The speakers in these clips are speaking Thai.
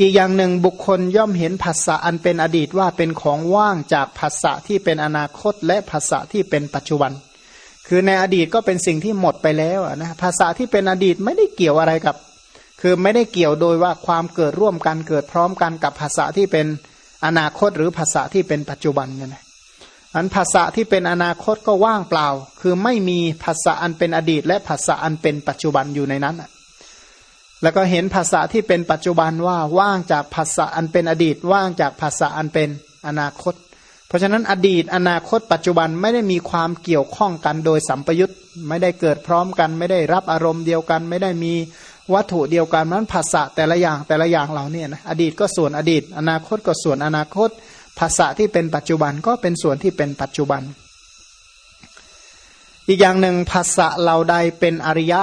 อีกอย่างหนึ่งบุคคลย่อมเห็นภาษะอันเป็นอดีตว่าเป็นของว่างจากภาษะที่เป็นอนาคตและภาษะที่เป็นปัจจุบัน คือในอดีตก็เป็นสิ่งที่หมดไปแล้วนะภาษาที่เป็นอดีตไม่ได้เกี่ยวอะไรกับ คือไม่ได้เกี่ยวโดยว่าความเกิดร่วมกันเกิดพร้อมกันกับภาษาที่เป็นอนาคตหรือภาษาที่เป็นปัจจุบันเนี่ยนะอันภาษาที่เป็นอนาคตก็ว่างเปล่า คือไม่มีภาษาอันเป็นอดีต และภาษาอันเป็นปัจจุบันอยู่ในนั้น แล้วก็เห็นภาษาที่เป็นปัจจุบันว่าว่างจากภาษาอันเป็นอดีต ว่างจากภาษาอันเป็นอนาคต เพราะฉะนั้นอดีตอนาคต ปัจจุบันไม่ได้มีความเกี่ยวข้องกันโดยสัมปยุตไม่ได้เกิดพร้อมกัน ไม่ได้รับอารมณ์เดียวกัน ไม่ได้มีวัตถุเดียวกันนั้นภาษาแต่ละอย่างแต่ละอย่างเหล่านี้นะอดีตก็ส่วนอดีต อนาคตก็ส่วนอนาคต ภาษาที่เป็นปัจจุบันก็เป็นส่วนที่เป็นปัจจุบัน อีกอย่างหนึ่งภาษาเหล่าใดเป็นอริยะ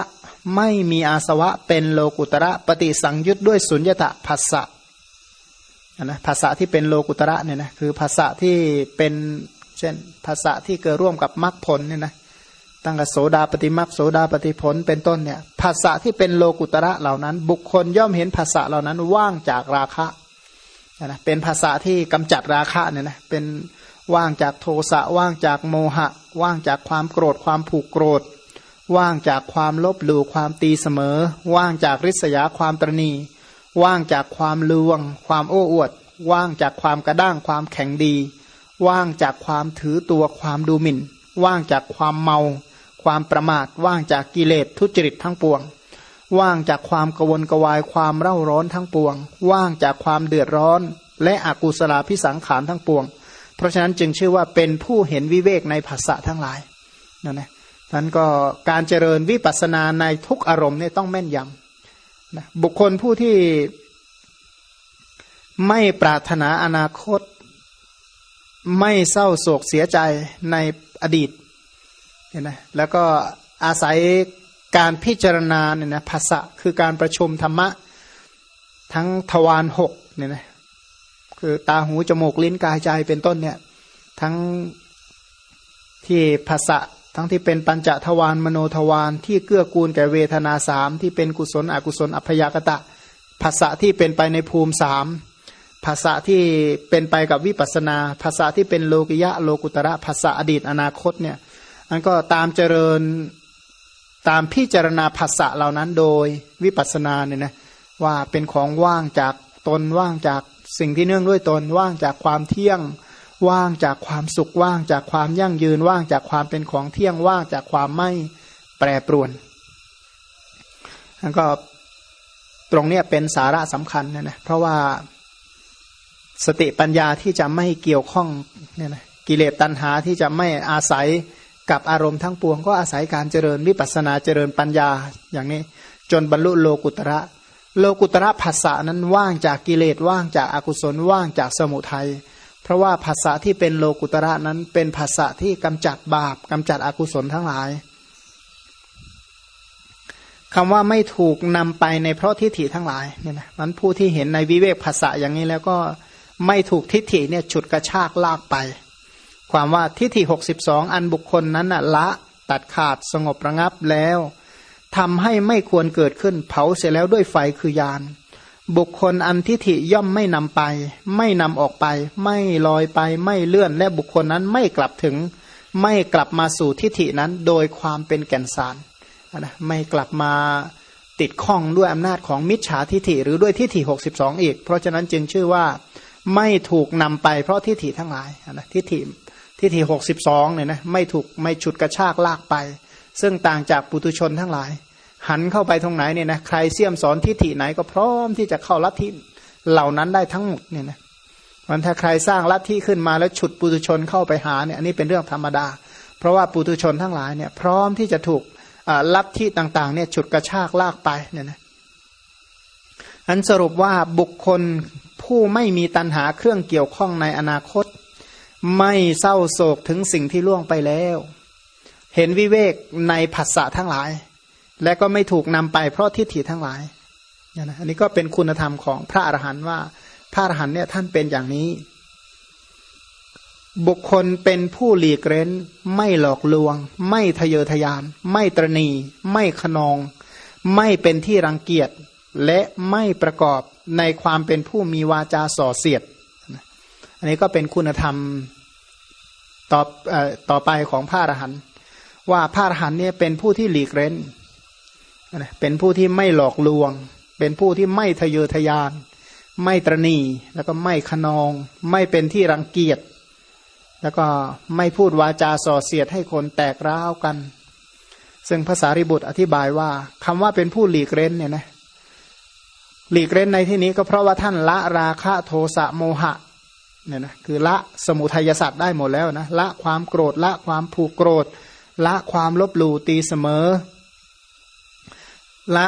ไม่มีอาสวะเป็นโลกุตระปฏิสังยุตด้วยสุญญตะภาษะนะภาษาที่เป็นโลกุตระเนี่ยนะคือภาษาที่เป็นเช่นภาษาที่เกิดร่วมกับมรรคผลเนี่ยนะตั้งแต่โสดาปฏิมรรคโสดาปฏิผลเป็นต้นเนี่ยภาษาที่เป็นโลกุตระเหล่านั้น บุคคลย่อมเห็นภาษาเหล่านั้นว่างจากราคะนะเป็นภาษาที่กำจัดราคะเนี่ยนะเป็นว่างจากโทสะว่างจากโมหะ ว่างจากความโกรธความผูกโกรธ ว่างจากความลบหลู่ความตีเสมอ ว่างจากริษยาความตรณี ว่างจากความลวง ความโอ้อวด ว่างจากความกระด้างความแข็งดี ว่างจากความถือตัวความดูหมิ่น ว่างจากความเมา ความประมาท ว่างจากกิเลสทุจริตทั้งปวง ว่างจากความกวนกวายความเร่าร้อนทั้งปวง ว่างจากความเดือดร้อน และอกุศลาพิสังขารทั้งปวง เพราะฉะนั้นจึงชื่อว่าเป็นผู้เห็นวิเวกในภาษาทั้งหลายนั่นนะ นั้นก็การเจริญวิปัสสนาในทุกอารมณ์เนี่ยต้องแม่นยำนะบุคคลผู้ที่ไม่ปรารถนาอนาคต ไม่เศร้าโศกเสียใจในอดีตเห็นไหมแล้วก็อาศัยการพิจารณาเนี่ยนะภาษะคือการประชุมธรรมะทั้งทวารหกเนี่ยนะคือตาหูจมูกลิ้นกายใจเป็นต้นเนี่ย ทั้งที่ภาษะ ทั้งที่เป็นปัญจทวารมโนทวารที่เกื้อกูลแก่เวทนาสามที่เป็นกุศลอกุศลอัพยากตะภาษาที่เป็นไปในภูมิสามภาษาที่เป็นไปกับวิปัสนาภาษาที่เป็นโลกิยะโลกุตระภาษาอดีตอนาคตเนี่ยอันก็ตามเจริญตามพิจารณาภาษาเหล่านั้นโดยวิปัสนาเนี่ยนะว่าเป็นของว่างจากตนว่างจากสิ่งที่เนื่องด้วยตนว่างจากความเที่ยง ว่างจากความสุขว่างจากความยั่งยืนว่างจากความเป็นของเที่ยงว่างจากความไม่แปรปรวนแล้วก็ตรงนี้เป็นสาระสำคัญนะนะเพราะว่าสติปัญญาที่จะไม่เกี่ยวข้องเนี่ยนะกิเลสตัณหาที่จะไม่อาศัยกับอารมณ์ทั้งปวง ก็อาศัยการเจริญวิปัสนาเจริญปัญญาอย่างนี้ จนบรรลุโลกุตระ โลกุตระภาษานั้นว่างจากกิเลสว่างจากอากุศลว่างจากสมุทัย เพราะว่าภาษาที่เป็นโลกุตระนั้นเป็นภาษาที่กำจัดบาปกำจัดอกุศลทั้งหลายคำว่าไม่ถูกนำไปในเพราะทิฏฐิทั้งหลายเนี่ยนะมันผู้ที่เห็นในวิเวกภาษาอย่างนี้แล้วก็ไม่ถูกทิฏฐิเนี่ยฉุดกระชากลากไป ความว่าทิฏฐิหกสิบสองอันบุคคลนั้นะละตัดขาดสงบระงับแล้วทำให้ไม่ควรเกิดขึ้นเผาเสร็จแล้วด้วยไฟคือยาน บุคคลอันทิฐิย่อมไม่นำไป ไม่นำออกไป ไม่ลอยไป ไม่เลื่อน และบุคคลนั้นไม่กลับถึง ไม่กลับมาสู่ทิฐินั้น โดยความเป็นแก่นสารนะไม่กลับมาติดข้องด้วยอำนาจของมิจฉาทิฐิหรือด้วยทิฐิหกสิบสองอีก เพราะฉะนั้นจึงชื่อว่าไม่ถูกนำไปเพราะทิฐิทั้งหลายนะทิฐิทิฐิหกสิบสองเนี่ยนะไม่ถูกไม่ฉุดกระชากลากไป ซึ่งต่างจากปุตุชนทั้งหลาย หันเข้าไปตรงไหนเนี่ยนะใครเสี่ยมสอนทิฏฐิไหนก็พร้อมที่จะเข้าลัทธิเหล่านั้นได้ทั้งหมดเนี่ยนะมันถ้าใครสร้างลัทธิขึ้นมาแล้วฉุดปุถุชนเข้าไปหาเนี่ยอันนี้เป็นเรื่องธรรมดา เพราะว่าปุถุชนทั้งหลายเนี่ยพร้อมที่จะถูกลัทธิต่างๆเนี่ยฉุดกระชากลากไปเนี่ยนะอันสรุปว่าบุคคลผู้ไม่มีตัณหาเครื่องเกี่ยวข้องในอนาคต ไม่เศร้าโศกถึงสิ่งที่ล่วงไปแล้ว เห็นวิเวกในภาษาทั้งหลาย และก็ไม่ถูกนำไปเพราะทิฏฐิทั้งหลายนะอันนี้ก็เป็นคุณธรรมของพระอรหันต์ว่า พระอรหันต์เนี่ยท่านเป็นอย่างนี้ บุคคลเป็นผู้หลีกเร้น ไม่หลอกลวง ไม่ทะเยอทะยาน ไม่ตรณี ไม่ขนอง ไม่เป็นที่รังเกียจ และไม่ประกอบในความเป็นผู้มีวาจาส่อเสียด อันนี้ก็เป็นคุณธรรมต่อต่อไปของพระอรหันต์ว่าพระอรหันต์เนี่ยเป็นผู้ที่หลีกเล้น เป็นผู้ที่ไม่หลอกลวง เป็นผู้ที่ไม่ทะเยอทะยาน ไม่ตรณีแล้วก็ไม่ขนอง ไม่เป็นที่รังเกียจ แล้วก็ไม่พูดวาจาส่อเสียดให้คนแตกร้าวกัน ซึ่งภาษาริบุตรอธิบายว่าคำว่าเป็นผู้หลีกเล้นเนี่ยนะหลีกเล้นในที่นี้ก็เพราะว่าท่านละราคะโทสะโมหะเนี่ยนะคือละสมุทัยสัตว์ได้หมดแล้วนะละความโกรธละความผูกโกรธ ละความลบหลู่ตีเสมอ ละ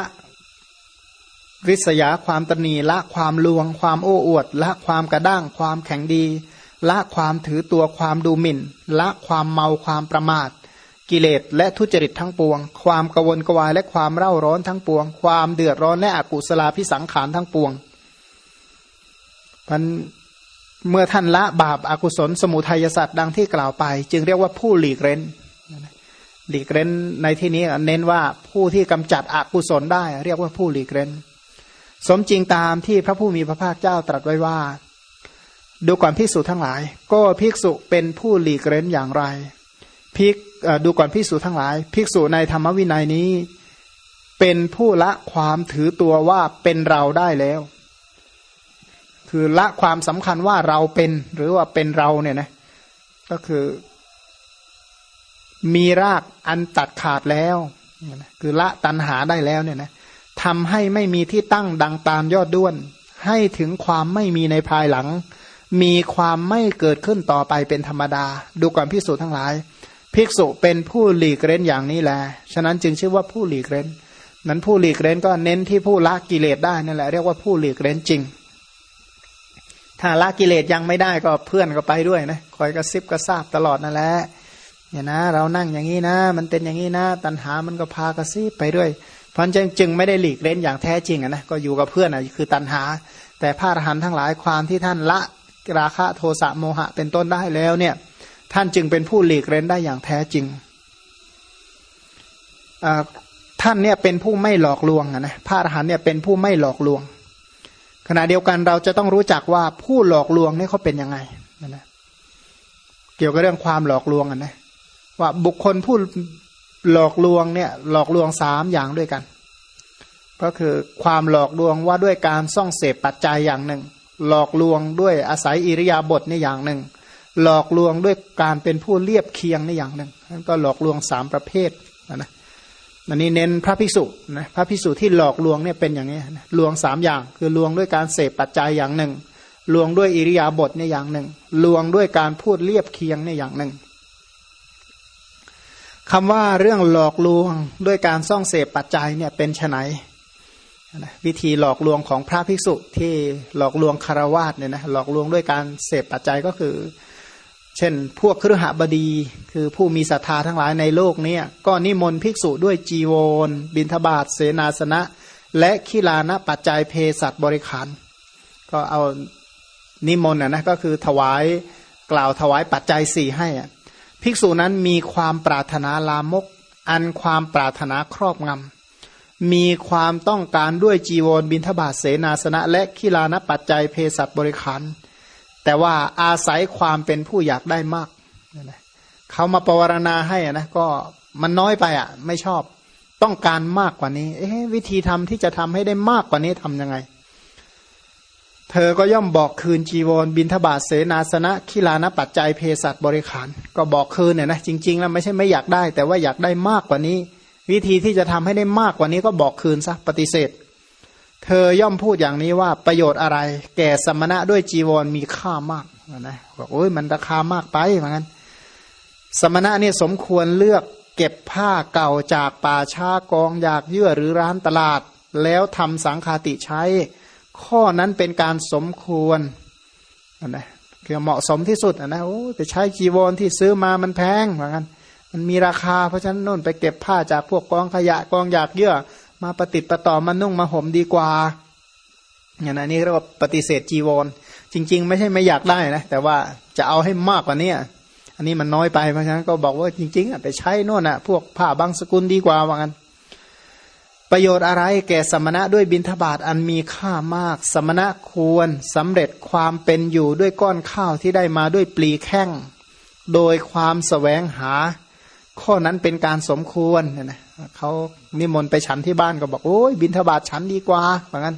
ริษยาความตนีละความลวง ความโอ้อวด ละความกระด้าง ความแข็งดี ละความถือตัวความดูหมิ่น ละความเมาความประมาท กิเลสและทุจริตทั้งปวง ความกวนกวายและความเร่าร้อนทั้งปวง ความเดือดร้อนและอกุศลาพิสังขารทั้งปวงมันเมื่อท่านละบาปอากุศลสมุทัยสัตว์ดังที่กล่าวไป จึงเรียกว่าผู้หลีกเร้น หลีกเร้นในที่นี้เน้นว่าผู้ที่กำจัดอกุศลได้ เรียกว่าผู้หลีกเร้น สมจริงตามที่พระผู้มีพระภาคเจ้าตรัสไว้ว่า ดูก่อนภิกษุทั้งหลาย ก็ภิกษุเป็นผู้หลีกเร้นอย่างไรภิกดูก่อนภิกษุทั้งหลาย ภิกษุในธรรมวินัยนี้ เป็นผู้ละความถือตัวว่าเป็นเราได้แล้ว คือละความสำคัญว่าเราเป็นหรือว่าเป็นเราเนี่ยนะก็คือ มีรากอันตัดขาดแล้ว คือละตันหาได้แล้วเนี่ยนะทำให้ไม่มีที่ตั้งดังตามยอดด้วน ให้ถึงความไม่มีในภายหลัง มีความไม่เกิดขึ้นต่อไปเป็นธรรมดา ดูก่อนพิสูจทั้งหลาย ภิกษุเป็นผู้หลีกเร้นอย่างนี้แหละฉะนั้นจึงชื่อว่าผู้หลีกเร้นนั้นผู้หลีกเร้นก็เน้นที่ผู้ละกิเลสได้นั่นแหละเรียกว่าผู้หลีกเร้นจริง ถ้าละกิเลสยังไม่ได้ก็เพื่อนก็ไปด้วยนะคอยกระซิบกระซาบตลอดนั่นแหละ เนี่ยนะ เรานั่งอย่างนี้นะ มันเป็นอย่างนี้นะ ตัณหามันก็พากระซิบไปด้วยเพราะจึงจึงไม่ได้หลีกเล่นอย่างแท้จริงนะก็อยู่กับเพื่อนอะคือตัณหา แต่พระอรหันต์ทั้งหลายความที่ท่านละราคะโทสะโมหะเป็นต้นได้แล้วเนี่ย ท่านจึงเป็นผู้หลีกเล่นได้อย่างแท้จริงท่านเนี่ยเป็นผู้ไม่หลอกลวงนะพระอรหันต์เนี่ยเป็นผู้ไม่หลอกลวง ขณะเดียวกันเราจะต้องรู้จักว่าผู้หลอกลวงนี่เขาเป็นยังไงนะเกี่ยวกับเรื่องความหลอกลวงนนะ ว่าบุคคลผู้หลอกลวงเนี่ยหลอกลวงสามอย่างด้วยกัน ก็คือความหลอกลวงว่าด้วยการซ่องเสพปัจจัยอย่างหนึ่ง หลอกลวงด้วยอาศัยอิริยาบถในอย่างหนึ่ง หลอกลวงด้วยการเป็นผู้เรียบเคียงในอย่างหนึ่งนั่นก็หลอกลวงสามประเภทนะอันนี้เน้นพระภิกษุนะพระภิกษุที่หลอกลวงเนี่ยเป็นอย่างนี้ลวงสามอย่าง คือลวงด้วยการเสพปัจจัยอย่างหนึ่งลวงด้วยอิริยาบถเนี่ยอย่างหนึ่งลวงด้วยการพูดเรียบเคียงเนี่ยอย่างหนึ่ง คำว่าเรื่องหลอกลวงด้วยการซ่องเสพปัจจัยเนี่ยเป็นไนวิธีหลอกลวงของพระภิกษุที่หลอกลวงคารวาสเนี่ยนะหลอกลวงด้วยการเสพปัจจัยก็คือ เช่น พวกครหบดี คือผู้มีศรัทธาทั้งหลายในโลกนี้ก็นิมนต์ภิกษุด้วยจีวร บิณฑบาตเสนาสนะ และขีลานะปัจจัยเพศัตบริขาร ก็เอานิมนต์นะก็คือถวายกล่าวถวายปัจจัยสี่ให้ ภิกษุนั้นมีความปรารถนาลามก อันความปรารถนาครอบงำ มีความต้องการด้วยจีวรบิณฑบาตเสนาสนะ และขีลานปัจจัยเพศัตบริขารแต่ว่าอาศัยความเป็นผู้อยากได้มากเขามาปวารณาให้นะก็มันน้อยไปอะ ไม่ชอบต้องการมากกว่านี้ เอ๊วิธีทำที่จะทำให้ได้มากกว่านี้ทำยังไง เธอก็ย่อมบอกคืนจีวร บินทบาทเสนาสนะขีลานปัจจัยเพศัตบริขาร ก็บอกคืนเนี่ยนะจริง ๆ แล้วไม่ใช่ไม่อยากได้ แต่ว่าอยากได้มากกว่านี้ วิธีที่จะทำให้ได้มากกว่านี้ก็บอกคืนซะปฏิเสธ เธอย่อมพูดอย่างนี้ว่าประโยชน์อะไร แก่สมณะด้วยจีวรมีค่ามากนะบอกโอ้ยมันราคามากไปเหมือนกันสมณะเนี่ยสมควรเลือกเก็บผ้าเก่าจากป่าช้ากองอยากเยื่อหรือร้านตลาด แล้วทำสังคาติใช้ ข้อนั้นเป็นการสมควรนะคือเหมาะสมที่สุดนะโอ้ไปใช้จีวรที่ซื้อมามันแพงเหมือนกันมันมีราคาเพราะฉะนั้นนู่นไปเก็บผ้าจากพวกกองขยะกองอยากเยื่อ มาปฏิประต่อมานุ่งมาห่มดีกว่าอย่างนั้นนี่เรียกว่าปฏิเสธจีวร จริง ๆ ไม่ใช่ไม่อยากได้นะแต่ว่าจะเอาให้มากกว่านี้อันนี้มันน้อยไปเพราะฉะนั้นก็บอกว่าจริงๆไปใช้นู่นน่ะ พวกผ้าบางสกุลดีกว่าว่างั้น ประโยชน์อะไรแก่สมณะด้วยบิณฑบาตอันมีค่ามาก สมณะควรสำเร็จความเป็นอยู่ด้วยก้อนข้าวที่ได้มาด้วยปลีแข้ง โดยความสแสวงหา ข้อนั้นเป็นการสมควรเนี่ยนะเขานิมนต์ไปฉันที่บ้านก็บอกโอ้ยบิณฑบาตฉันดีกว่าเหมือนกัน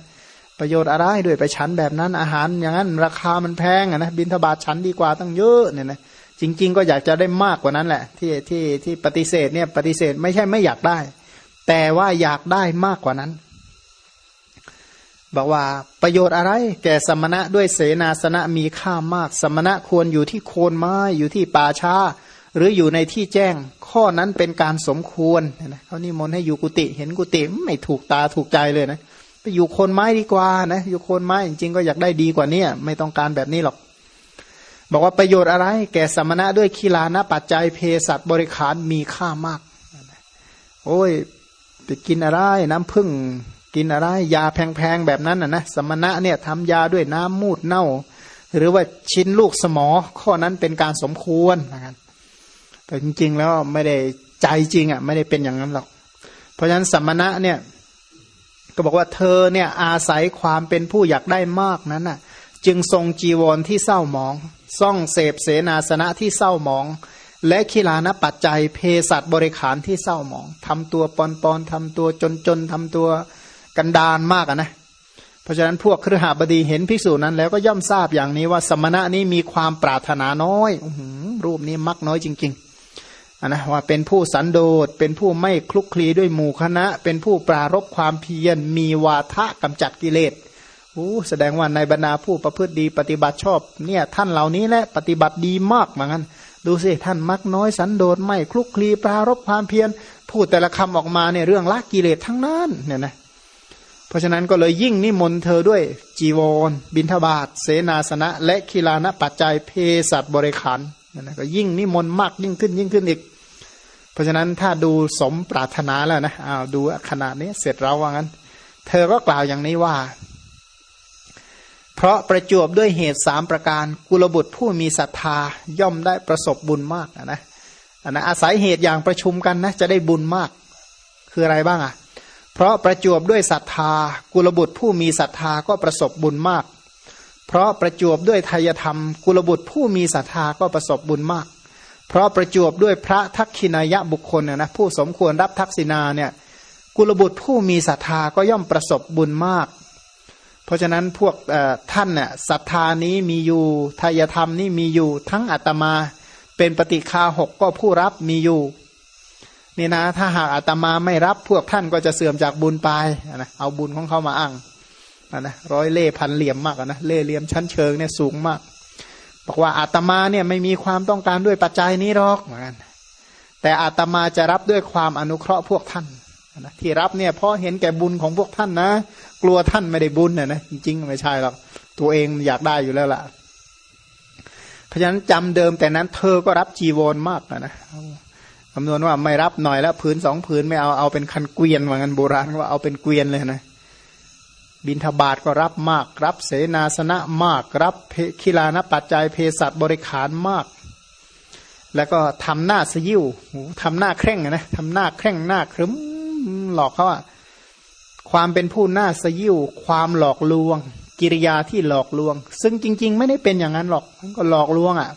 ประโยชน์อะไรด้วยไปฉันแบบนั้นอาหารอย่างนั้น ราคามันแพงนะบิณฑบาตฉันดีกว่าตั้งเยอะเนี่ยนะจริง ๆ ก็อยากจะได้มากกว่านั้นแหละ ที่ที่ที่ปฏิเสธเนี่ยปฏิเสธไม่ใช่ไม่อยากได้ แต่ว่าอยากได้มากกว่านั้น บอกว่าประโยชน์อะไร แก่สมณะด้วยเสนาสนะมีค่ามาก สมณะควรอยู่ที่โคนไม้อยู่ที่ป่าช้า หรืออยู่ในที่แจ้ง ข้อนั้นเป็นการสมควรนะเขานิมนต์ให้อยู่กุฏิเห็นกุฏิไม่ถูกตาถูกใจเลยนะไปอยู่โคนไม้ดีกว่านะอยู่โคนไม้จริงๆก็อยากได้ดีกว่านี้ไม่ต้องการแบบนี้หรอกบอกว่าประโยชน์อะไร แก่สมณะด้วยคีลานะปัจจัยเพสัตบริขารมีค่ามาก โอ้ย ไปกินอะไรน้ำพึ่งกินอะไรยาแพงๆแบบนั้นนะนะสมณะเนี่ยทำยาด้วยน้ำมูดเน่า หรือว่าชิ้นลูกสมอข้อนั้นเป็นการสมควรนะครับแต่จริงๆแล้วไม่ได้ใจจริงอะไม่ได้เป็นอย่างนั้นหรอก เพราะฉะนั้นสมณะเนี่ยก็บอกว่าเธอเนี่ยอาศัยความเป็นผู้อยากได้มากนั้นน่ะ จึงทรงจีวรที่เศร้าหมอง ซ่องเสพเสนาสนะที่เศร้าหมอง และขีลานปัจจัยเพสัตบริขารที่เศร้าหมองทำตัวปอนปอนทำตัวจนจนทำตัวกันดานมากนะ เพราะฉะนั้นพวกเครือหาบดีเห็นภิกษุนั้น แล้วก็ย่อมทราบอย่างนี้ว่าสมณะนี้มีความปรารถนาน้อยอรูปนี้มักน้อยจริงๆนะว่าเป็นผู้สันโดษเป็นผู้ไม่คลุกคลีด้วยหมู่คณะ เป็นผู้ปรารบความเพียรมีวาทะกำจัดกิเลสโอ้แสดงว่าในบรรดาผู้ประพฤติดีปฏิบัติชอบเนี่ยท่านเหล่านี้แหละปฏิบัติดีมากเหมือนกัน ดูสิท่านมักน้อยสันโดษไม่คลุกคลีปรารบความเพียรพูดแต่ละคำออกมาเนี่ยเรื่องละกิเลสทั้งนั้นเนี่ยนะเพราะฉะนั้นก็เลยยิ่งนิมนต์เธอด้วยจีวร บินทบาทเสนาสนะ และคีลานะปัจจัยเพศัตบริขารเนี่ยนะก็ยิ่งนิมนต์มากยิ่งขึ้นยิ่งขึ้นอีก เพราะฉะนั้นถ้าดูสมปรารถนาแล้วนะอ้าวดูขนาดนี้เสร็จเราว่างั้น เธอก็กล่าวอย่างนี้ว่า เพราะประจวบด้วยเหตุสามประการ กุลบุตรผู้มีศรัทธาย่อมได้ประสบบุญมากนะนะอาศัยเหตุอย่างประชุมกันนะจะได้บุญมาก คืออะไรบ้างอะ เพราะประจวบด้วยศรัทธา กุลบุตรผู้มีศรัทธาก็ประสบบุญมาก เพราะประจวบด้วยทายธรรม กุลบุตรผู้มีศรัทธาก็ประสบบุญมาก เพราะประจวบด้วยพระทักขินายะบุคคลนะผู้สมควรรับทักษิณาเนี่ยกุลบุตรผู้มีศรัทธาก็ย่อมประสบบุญมาก เพราะฉะนั้นพวกท่านเนี่ยศรัทธานี้มีอยู่ทายธรรมนี้มีอยู่ทั้งอัตมาเป็นปฏิคาหกก็ผู้รับมีอยู่นี่นะ ถ้าหากอัตมาไม่รับพวกท่านก็จะเสื่อมจากบุญไปนะเอาบุญของเขามาอ้างนะร้อยเล่พันเหลี่ยมมากนะเล่เหลี่ยมชั้นเชิงเนี่ยสูงมาก บอกว่าอาตมาเนี่ยไม่มีความต้องการด้วยปัจจัยนี้หรอกเหมือนกันแต่อาตมาจะรับด้วยความอนุเคราะห์พวกท่าน นะที่รับเนี่ยเพราะเห็นแก่บุญของพวกท่านนะ กลัวท่านไม่ได้บุญเนี่ยนะจริงๆไม่ใช่หรอกตัวเองอยากได้อยู่แล้วล่ะ เพราะฉะนั้นจำเดิมแต่นั้น เธอก็รับจีวรมากนะนะคำนวณว่าไม่รับหน่อยแล้วผืนสองผืนไม่เอาเอาเป็นคันเกวียนว่างั้นโบราณว่าเอาเป็นเกวียนเลยนะบินทบาทก็รับมาก รับเสนาสนะมาก รับคิลานปัจจัยเพศัตบริขารมาก แล้วก็ทำหน้าสยิวทำหน้าแข่งนะทำหน้าแข่งหน้าครึ้ม หลอกเขาอะความเป็นผู้น่าสยิวความหลอกลวง กิริยาที่หลอกลวง ซึ่งจริง ๆ ไม่ได้เป็นอย่างนั้นหรอกมันก็หลอกลวงอะ่ะ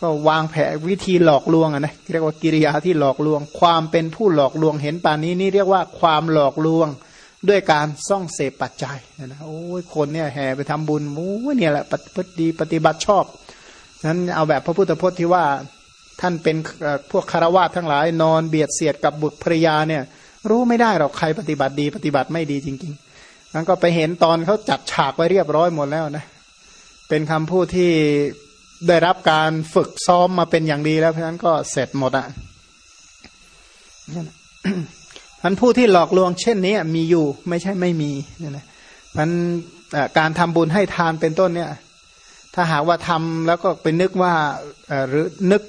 ก็วางแผนวิธีหลอกลวงอะนะเรียกว่ากิริยาที่หลอกลวง ความเป็นผู้หลอกลวงเห็นป่านนี้นี่เรียกว่าความหลอกลวงด้วยการซ่องเสพปัจจัยนะนะโอ้ยคนเนี่ยแห่ไปทำบุญโอ้เนี่ยแหละปฏิบัติดีปฏิบัติชอบนั้นเอาแบบพระพุทธพจน์ที่ว่าท่านเป็นพวกคารวะทั้งหลายนอนเบียดเสียดกับบุตรภรยาเนี่ย รู้ไม่ได้หรอกใครปฏิบัติดีปฏิบัติไม่ดีจริงๆนั้นก็ไปเห็นตอนเขาจัดฉากไว้เรียบร้อยหมดแล้วนะ เป็นคำพูดที่ได้รับการฝึกซ้อมมาเป็นอย่างดีแล้วเพราะฉะนั้นก็เสร็จหมดอะพันผู้ที่หลอกลวงเช่นนี้มีอยู่ไม่ใช่ไม่มีเนี่ยนะมันการทำบุญให้ทานเป็นต้นเนี่ย ถ้าหากว่าทำแล้วก็ไปนึกว่าหรือนึก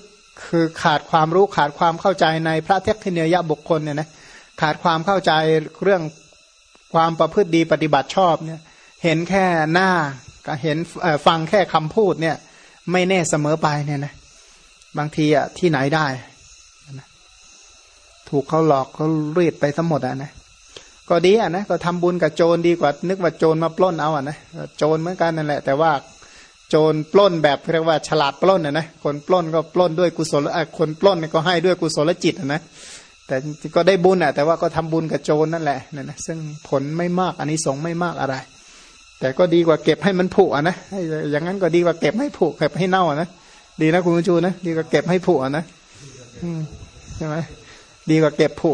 คือขาดความรู้ขาดความเข้าใจในพระเทคเนียบุคคลเนี่ยนะ ขาดความเข้าใจเรื่องความประพฤติดีปฏิบัติชอบเนี่ย เห็นแค่หน้าก็เห็นฟังแค่คำพูดเนี่ย ไม่แน่เสมอไปเนี่ยนะบางทีอะที่ไหนได้ ถูกเขาหลอกเขารีดไปทั้งหมดอะนะก็ดีอะนะก็ทำบุญกับโจรดีกว่า นึกว่าโจรมาปล้นเอาอะนะโจรเหมือนกันนั่นแหละ แต่ว่าโจรปล้นแบบเรียกว่าฉลาดปล้นอะนะคนปล้นก็ปล้นด้วยกุศลคนปล้นก็ให้ด้วยกุศลจิตอะนะ แต่ก็ได้บุญอะแต่ว่าก็ทำบุญกับโจรนั่นแหละนั่นนะซึ่งผลไม่มากอันนี้สงไม่มากอะไร แต่ก็ดีกว่าเก็บให้มันผุอะนะอย่างนั้นก็ดีกว่าเก็บให้ผุเก็บให้เน่าอะนะดีนะคุณชูนะดีกว่าเก็บให้ผุอะนะใช่ไหมดีกว่าเก็บผุ